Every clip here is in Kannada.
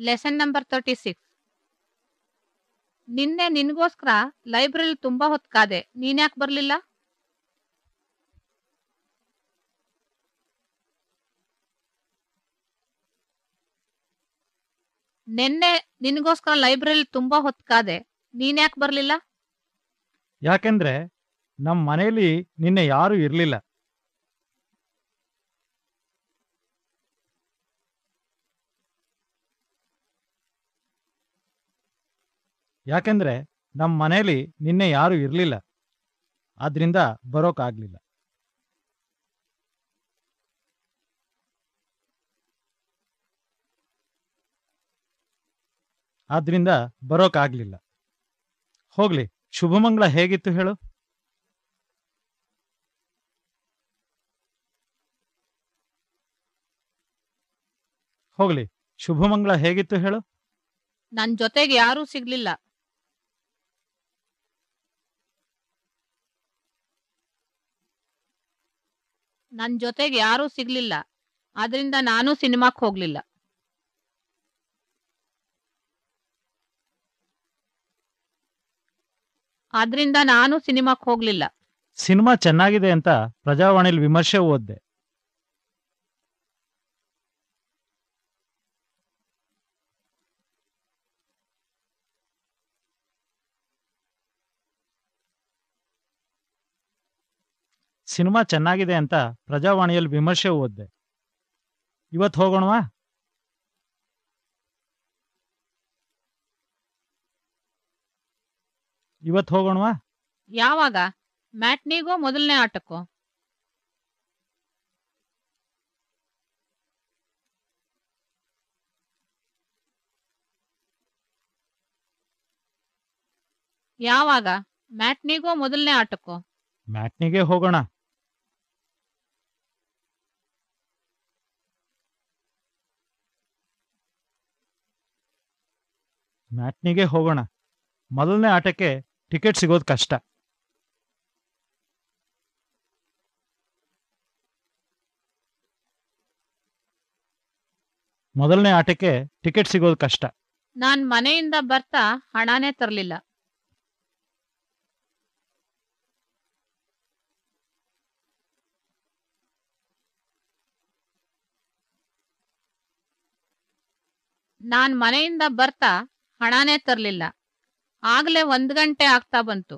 ಲೆಸನ್ ನಂಬರ್ ತರ್ಟಿ ಸಿಕ್ಸ್ ನಿನ್ನೆ ನಿನ್ಗೋಸ್ಕರ ಲೈಬ್ರರಿ ತುಂಬಾ ಹೊತ್ತು ಕಾದೆ. ನೀನ್ಯಾಕೆ ಬರ್ಲಿಲ್ಲ? ನಿನ್ನೆ ನಿನ್ಗೋಸ್ಕರ ಲೈಬ್ರರಿ ತುಂಬಾ ಹೊತ್ತು ಕಾದೆ. ನೀನ್ಯಾಕೆ ಬರ್ಲಿಲ್ಲ? ಯಾಕೆಂದ್ರೆ ನಮ್ಮ ಮನೇಲಿ ನಿನ್ನೆ ಯಾರು ಇರಲಿಲ್ಲ. ಯಾಕೆಂದ್ರೆ ನಮ್ಮ ಮನೇಲಿ ನಿನ್ನೆ ಯಾರೂ ಇರಲಿಲ್ಲ. ಆದ್ರಿಂದ ಬರೋಕ್ಕಾಗಲಿಲ್ಲ ಆದ್ರಿಂದ ಬರೋಕ್ಕಾಗಲಿಲ್ಲ ಹೋಗ್ಲಿ, ಶುಭಮಂಗಳ ಹೇಗಿತ್ತು ಹೇಳು? ಹೋಗ್ಲಿ, ಶುಭಮಂಗಳ ಹೇಗಿತ್ತು ಹೇಳು? ನನ್ ಜೊತೆಗೆ ಯಾರೂ ಸಿಗ್ಲಿಲ್ಲ. ನನ್ ಜೊತೆಗೆ ಯಾರೂ ಸಿಗ್ಲಿಲ್ಲ. ಆದ್ರಿಂದ ನಾನು ಸಿನಿಮಾಕ್ ಹೋಗ್ಲಿಲ್ಲ. ಆದ್ರಿಂದ ನಾನು ಸಿನಿಮಾಕ್ ಹೋಗ್ಲಿಲ್ಲ. ಸಿನಿಮಾ ಚೆನ್ನಾಗಿದೆ ಅಂತ ಪ್ರಜಾವಾಣಿಲಿ ವಿಮರ್ಶೆ ಓದ್ದೆ. ಸಿನಿಮಾ ಚೆನ್ನಾಗಿದೆ ಅಂತ ಪ್ರಜಾವಾಣಿಯಲ್ಲಿ ವಿಮರ್ಶೆ ಓದ್ದೆ ಇವತ್ತು ಹೋಗೋಣವಾ? ಇವತ್ತು ಹೋಗೋಣವಾ? ಯಾವಾಗ? ಮ್ಯಾಟ್ನಿಗೋ ಮೊದಲನೇ ಆಟಕ್ಕೋ? ಯಾವಾಗ? ಮ್ಯಾಟ್ನಿಗೋ ಮೊದಲನೇ ಆಟಕ್ಕೋ? ಮ್ಯಾಟ್ನಿಗೆ ಹೋಗೋಣ. ಮ್ಯಾಟ್ನಿಗೆ ಹೋಗೋಣ. ಮೊದಲನೇ ಆಟಕ್ಕೆ ಟಿಕೆಟ್ ಸಿಗೋದು ಕಷ್ಟ. ಮೊದಲನೇ ಆಟಕ್ಕೆ ಟಿಕೆಟ್ ಸಿಗೋದು ಕಷ್ಟ. ನಾನ್ ಮನೆಯಿಂದ ಬರ್ತಾ ಹಣನೇ ತರಲಿಲ್ಲ. ನಾನ್ ಮನೆಯಿಂದ ಬರ್ತಾ ಹಣನೇ ತರ್ಲಿಲ್ಲ. ಆಗ್ಲೇ ಒಂದ್ ಗಂಟೆ ಆಗ್ತಾ ಬಂತು.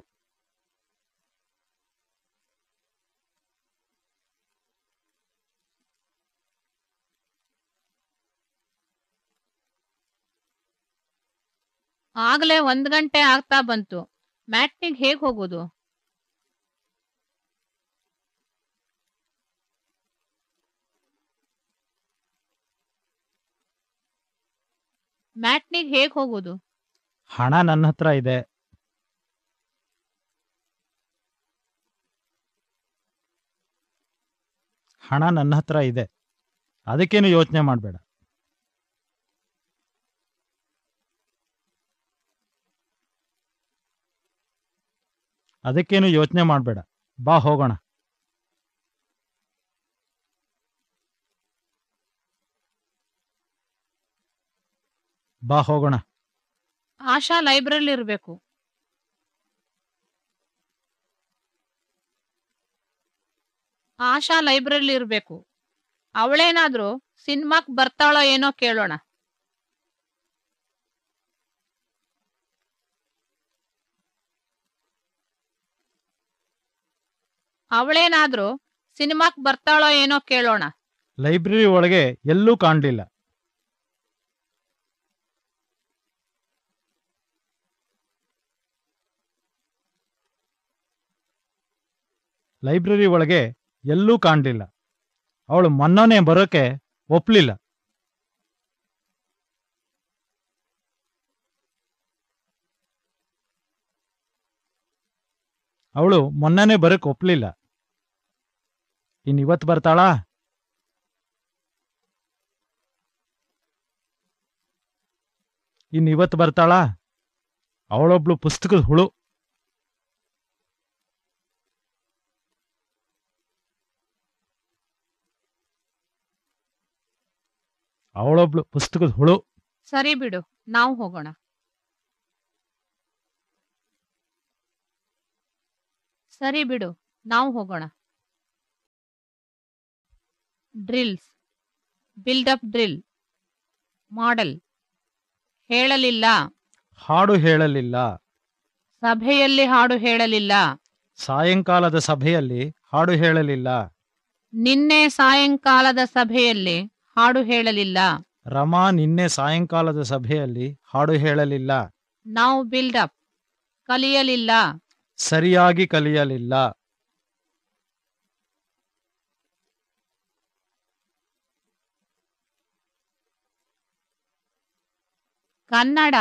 ಆಗ್ಲೇ ಒಂದ್ ಗಂಟೆ ಆಗ್ತಾ ಬಂತು. ಮ್ಯಾಟ್ನಿಗೆ ಹೇಗ್ ಹೋಗೋದು? ಮ್ಯಾಟ್ನಿಗ್ ಹೇಗ್ ಹೋಗೋದು? ಹಣ ನನ್ನ ಹತ್ರ ಇದೆ. ಹಣ ನನ್ನ ಹತ್ರ ಇದೆ. ಅದಕ್ಕೇನು ಯೋಚನೆ ಮಾಡಬೇಡ. ಅದಕ್ಕೇನು ಯೋಚನೆ ಮಾಡಬೇಡ. ಬಾ ಹೋಗೋಣ. ಬಾ ಹೋಗೋಣ. ಆಶಾ ಲೈಬ್ರರಿ ಇರಬೇಕು. ಆಶಾ ಲೈಬ್ರರಿ ಇರ್ಬೇಕು. ಅವಳೇನಾದ್ರೂ ಸಿನಿಮಾಕ್ ಬರ್ತಾಳೋ ಏನೋ ಕೇಳೋಣ. ಅವಳೇನಾದ್ರೂ ಸಿನಿಮಾಕ್ ಬರ್ತಾಳೋ ಏನೋ ಕೇಳೋಣ. ಲೈಬ್ರರಿ ಒಳಗೆ ಎಲ್ಲೂ ಕಾಣಲಿಲ್ಲ. ಲೈಬ್ರರಿ ಒಳಗೆ ಎಲ್ಲೂ ಕಾಣಲಿಲ್ಲ. ಅವಳು ಮೊನ್ನೆ ಬರೋಕೆ ಒಪ್ಲಿಲ್ಲ. ಅವಳು ಮೊನ್ನೆ ಬರೋಕೆ ಒಪ್ಲಿಲ್ಲ. ಇನ್ ಇವತ್ತು ಬರ್ತಾಳಾ? ಇನ್ ಇವತ್ತು ಬರ್ತಾಳಾ? ಅವಳೊಬ್ಳು ಪುಸ್ತಕದ ಹುಳು. ಅವಳೊಬ್ಳು ಪುಸ್ತಕದ ಹುಳು. ಸರಿ ಬಿಡು ನಾವು ಹೋಗೋಣ. ಸರಿ ಬಿಡು ನಾವು ಹೋಗೋಣ. ಡ್ರಿಲ್ಸ್ ಬಿಲ್ಡಪ್ ಡ್ರಿಲ್ ಮಾಡೆಲ್ ಹೇಳಲಿಲ್ಲ. ಹಾಡು ಹೇಳಲಿಲ್ಲ. ಸಭೆಯಲ್ಲಿ ಹಾಡು ಹೇಳಲಿಲ್ಲ. ಸಾಯಂಕಾಲದ ಸಭೆಯಲ್ಲಿ ಹಾಡು ಹೇಳಲಿಲ್ಲ. ನಿನ್ನೆ ಸಾಯಂಕಾಲದ ಸಭೆಯಲ್ಲಿ ಹಾಡು ಹೇಳಲಿಲ್ಲ. ರಮಾ ನಿನ್ನೆ ಸಾಯಂಕಾಲದ ಸಭೆಯಲ್ಲಿ ಹಾಡು ಹೇಳಲಿಲ್ಲ. ನಾವು ಬಿಲ್ಡಪ್ ಕಲಿಯಲಿಲ್ಲ. ಸರಿಯಾಗಿ ಕಲಿಯಲಿಲ್ಲ. ಕನ್ನಡ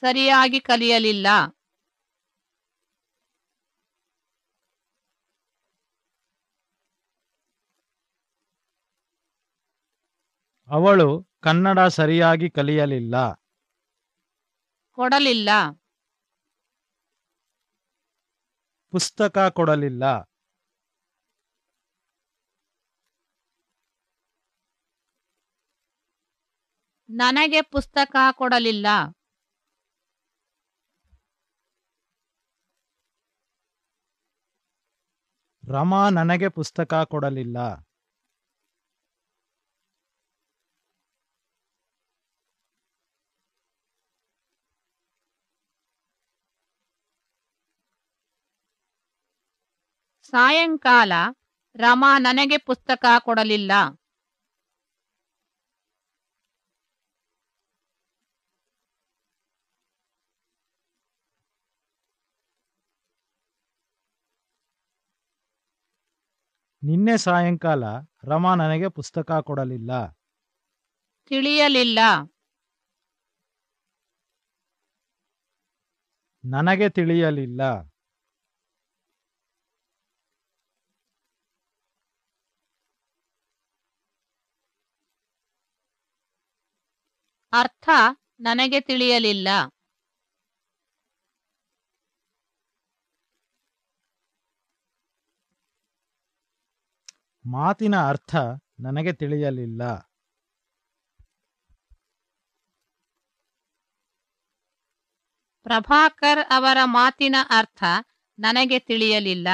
ಸರಿಯಾಗಿ ಕಲಿಯಲಿಲ್ಲ. ಅವಳು ಕನ್ನಡ ಸರಿಯಾಗಿ ಕಲಿಯಲಿಲ್ಲ. ಕೊಡಲಿಲ್ಲ. ಪುಸ್ತಕ ಕೊಡಲಿಲ್ಲ. ನನಗೆ ಪುಸ್ತಕ ಕೊಡಲಿಲ್ಲ. ರಮಾ ನನಗೆ ಪುಸ್ತಕ ಕೊಡಲಿಲ್ಲ. ಸಾಯಂಕಾಲ ರಮಾ ನನಗೆ ಪುಸ್ತಕ ಕೊಡಲಿಲ್ಲ. ನಿನ್ನೆ ಸಾಯಂಕಾಲ ರಮಾ ನನಗೆ ಪುಸ್ತಕ ಕೊಡಲಿಲ್ಲ. ತಿಳಿಯಲಿಲ್ಲ. ನನಗೆ ತಿಳಿಯಲಿಲ್ಲ. ಅರ್ಥ ನನಗೆ ತಿಳಿಯಲಿಲ್ಲ. ಮಾತಿನ ಅರ್ಥ ನನಗೆ ತಿಳಿಯಲಿಲ್ಲ. ಪ್ರಭಾಕರ್ ಅವರ ಮಾತಿನ ಅರ್ಥ ನನಗೆ ತಿಳಿಯಲಿಲ್ಲ.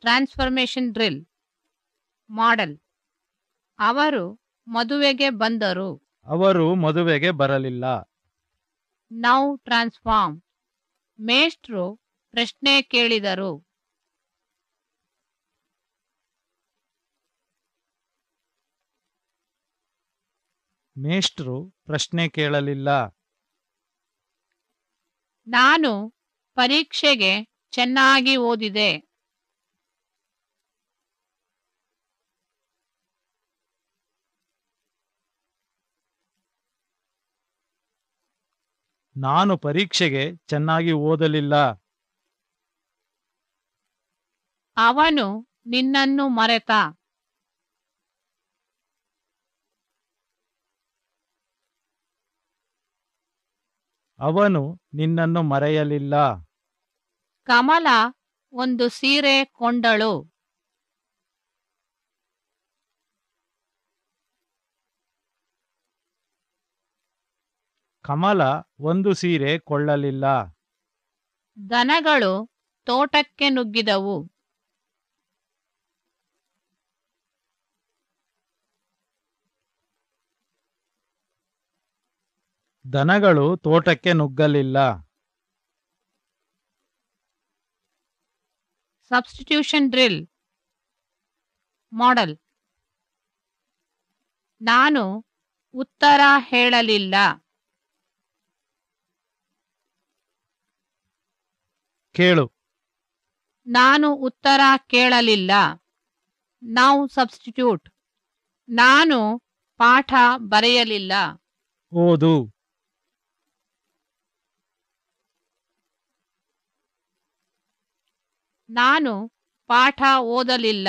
Transformation drill model. ಅವರು ಮದುವೆಗೆ ಬಂದರು. ಅವರು ಮದುವೆಗೆ ಬರಲಿಲ್ಲ. ನೌ ಟ್ರಾನ್ಸ್ಫಾರ್ಮ್ ಮೇಷ್ಟ್ರು ಪ್ರಶ್ನೆ ಕೇಳಿದರು. ಮೇಷ್ಟ್ರು ಪ್ರಶ್ನೆ ಕೇಳಲಿಲ್ಲ. ನಾನು ಪರೀಕ್ಷೆಗೆ ಚೆನ್ನಾಗಿ ಓದಿದೆ. ನಾನು ಪರೀಕ್ಷೆಗೆ ಚೆನ್ನಾಗಿ ಓದಲಿಲ್ಲ. ಅವನು ನಿನ್ನನ್ನು ಮರೆತ. ಅವನು ನಿನ್ನನ್ನು ಮರೆಯಲಿಲ್ಲ. ಕಮಲ ಒಂದು ಸೀರೆ ಕೊಂಡಳು. ಕಮಲ ಒಂದು ಸೀರೆ ಕೊಳ್ಳಲಿಲ್ಲ. ದನಗಳು ತೋಟಕ್ಕೆ ನುಗ್ಗಿದವು. ದನಗಳು ತೋಟಕ್ಕೆ ನುಗ್ಗಲಿಲ್ಲ. ಸಬ್ಸ್ಟಿಟ್ಯೂಷನ್ ಡ್ರಿಲ್ ಮಾಡೆಲ್ ನಾನು ಉತ್ತರ ಹೇಳಲಿಲ್ಲ. ಕೇಳು. ನಾನು ಉತ್ತರ ಕೇಳಲಿಲ್ಲ. ನಾವು ಸಬ್ಸ್ಟಿಟ್ಯೂಟ್. ನಾನು ಪಾಠ ಬರೆಯಲಿಲ್ಲ. ಓದು. ನಾನು ಪಾಠ ಓದಲಿಲ್ಲ.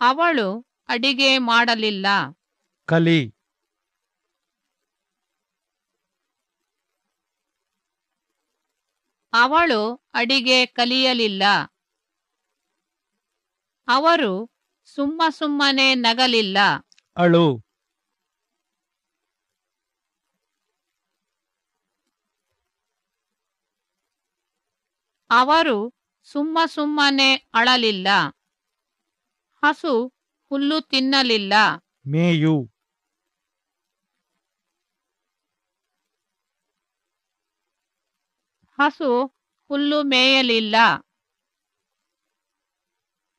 ಅವಳು ಅಡಿಗೆ ಮಾಡಲಿಲ್ಲ. ಕಲಿ. ಅವಳು ಅಡಿಗೆ ಕಲಿಯಲಿಲ್ಲ. ಅವರು ಸುಮ್ಮ ಸುಮ್ಮನೆ ನಗಲಿಲ್ಲ. ಅಳು. ಅವರು ಸುಮ್ಮ ಸುಮ್ಮನೆ ಅಳಲಿಲ್ಲ. ಹಸು ಹುಲ್ಲು ತಿನ್ನಲಿಲ್ಲ. ಮೇಯು. ಹಸು ಹುಲ್ಲು ಮೇಯಲಿಲ್ಲ.